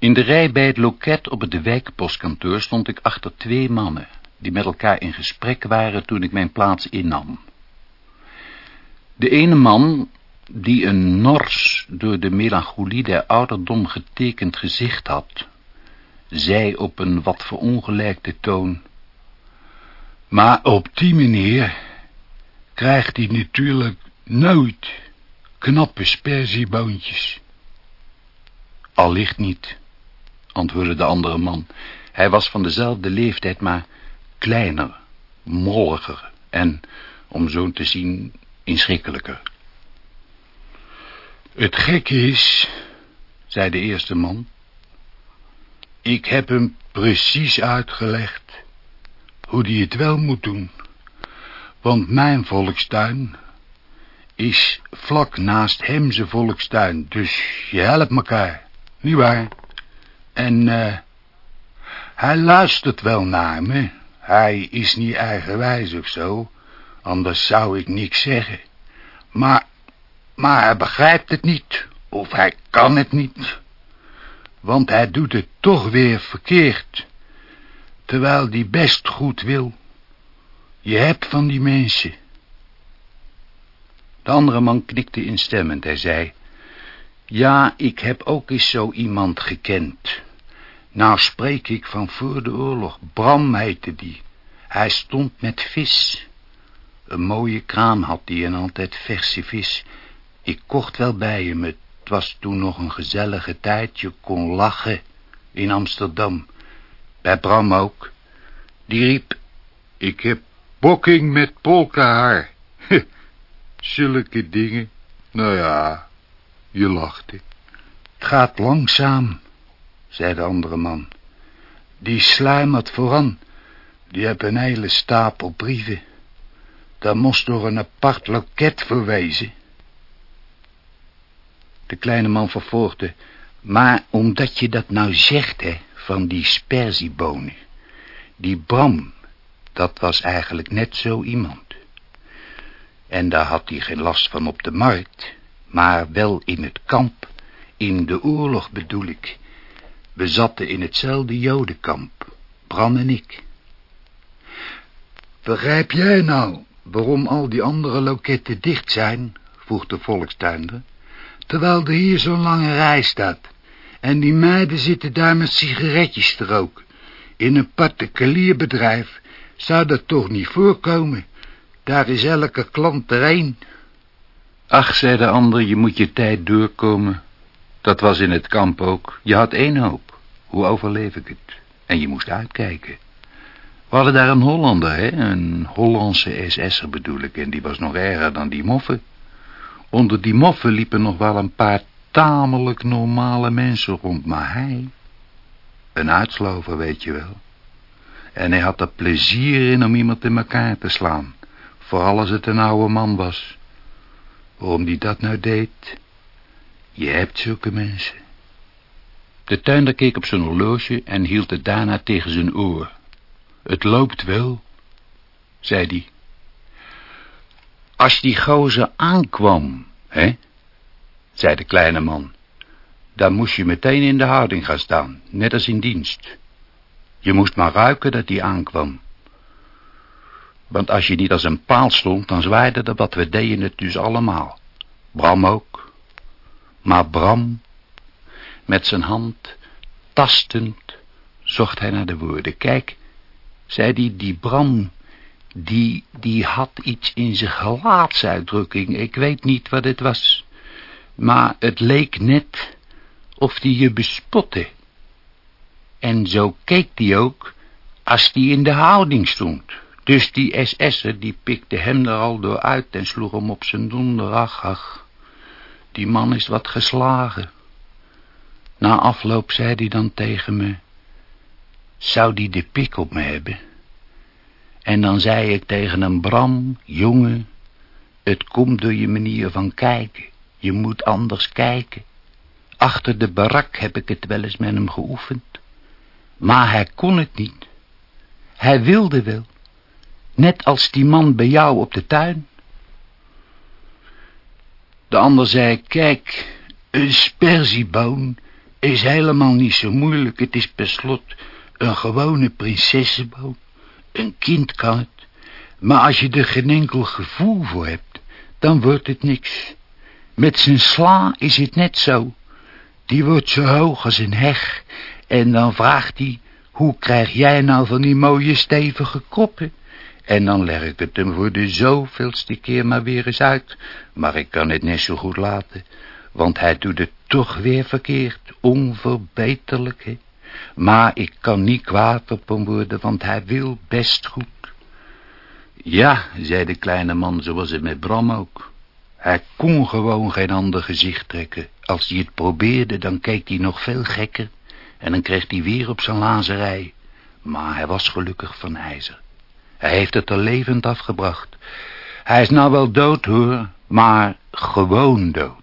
In de rij bij het loket op het wijkpostkantoor stond ik achter twee mannen, die met elkaar in gesprek waren toen ik mijn plaats innam. De ene man, die een nors, door de melancholie der ouderdom getekend gezicht had, zei op een wat verongelijkte toon, maar op die manier krijgt hij natuurlijk nooit knappe sperzieboontjes. Allicht niet, antwoordde de andere man. Hij was van dezelfde leeftijd, maar kleiner, molliger en, om zo te zien, inschrikkelijker. Het gekke is, zei de eerste man, ik heb hem precies uitgelegd hoe die het wel moet doen. Want mijn volkstuin is vlak naast hem zijn volkstuin, dus je helpt elkaar, nietwaar? En uh, hij luistert wel naar me, hij is niet eigenwijs of zo, anders zou ik niks zeggen. Maar, maar hij begrijpt het niet, of hij kan het niet, want hij doet het toch weer verkeerd, terwijl die best goed wil. Je hebt van die mensen. De andere man knikte instemmend. Hij zei, ja, ik heb ook eens zo iemand gekend. Nou spreek ik van voor de oorlog. Bram heette die. Hij stond met vis. Een mooie kraam had die en altijd verse vis. Ik kocht wel bij hem. Het was toen nog een gezellige tijd. Je kon lachen in Amsterdam. Bij Bram ook. Die riep, ik heb bokking met polkahaar. Zulke dingen. Nou ja, je lachte. Het gaat langzaam, zei de andere man. Die sluimert vooran. Die heb een hele stapel brieven. Daar moest door een apart loket verwezen. De kleine man vervolgde. Maar omdat je dat nou zegt, hè, van die sperziebonen. Die Bram, dat was eigenlijk net zo iemand. En daar had hij geen last van op de markt, maar wel in het kamp, in de oorlog bedoel ik. We zaten in hetzelfde jodenkamp, Bram en ik. Begrijp jij nou waarom al die andere loketten dicht zijn, vroeg de volkstuinder, terwijl er hier zo'n lange rij staat, en die meiden zitten daar met sigaretjes te roken. In een particulier bedrijf zou dat toch niet voorkomen. Daar is elke klant er één. Ach, zei de ander, je moet je tijd doorkomen. Dat was in het kamp ook. Je had één hoop. Hoe overleef ik het? En je moest uitkijken. We hadden daar een Hollander, hè? Een Hollandse SS'er bedoel ik. En die was nog erger dan die moffen. Onder die moffen liepen nog wel een paar tamelijk normale mensen rond. Maar hij... Een uitslover, weet je wel. En hij had er plezier in om iemand in elkaar te slaan. Vooral als het een oude man was. Waarom die dat nou deed? Je hebt zulke mensen. De tuinder keek op zijn horloge en hield het daarna tegen zijn oor. Het loopt wel, zei hij. Als die gozer aankwam, hè, zei de kleine man, dan moest je meteen in de houding gaan staan, net als in dienst. Je moest maar ruiken dat hij aankwam. Want als je niet als een paal stond, dan zwaaide dat wat we deden het dus allemaal. Bram ook. Maar Bram, met zijn hand, tastend, zocht hij naar de woorden. Kijk, zei hij, die Bram, die, die had iets in zijn gelaatsuitdrukking. Ik weet niet wat het was. Maar het leek net of die je bespotte. En zo keek die ook als die in de houding stond. Dus die SS'er die pikte hem er al door uit en sloeg hem op zijn donder. Ach, ach, die man is wat geslagen. Na afloop zei hij dan tegen me, zou die de pik op me hebben? En dan zei ik tegen een Bram, jongen, het komt door je manier van kijken. Je moet anders kijken. Achter de barak heb ik het wel eens met hem geoefend. Maar hij kon het niet. Hij wilde wel. Net als die man bij jou op de tuin. De ander zei, kijk, een sperzieboon, is helemaal niet zo moeilijk. Het is per slot een gewone prinsessenboom. Een kind kan het. Maar als je er geen enkel gevoel voor hebt, dan wordt het niks. Met zijn sla is het net zo. Die wordt zo hoog als een heg. En dan vraagt hij, hoe krijg jij nou van die mooie stevige koppen? En dan leg ik het hem voor de zoveelste keer maar weer eens uit. Maar ik kan het net zo goed laten. Want hij doet het toch weer verkeerd, onverbeterlijk, hè? Maar ik kan niet kwaad op hem worden, want hij wil best goed. Ja, zei de kleine man, zo was het met Bram ook. Hij kon gewoon geen ander gezicht trekken. Als hij het probeerde, dan keek hij nog veel gekker. En dan kreeg hij weer op zijn lazerij. Maar hij was gelukkig van ijzer. Hij heeft het er levend afgebracht. Hij is nou wel dood, hoor, maar gewoon dood.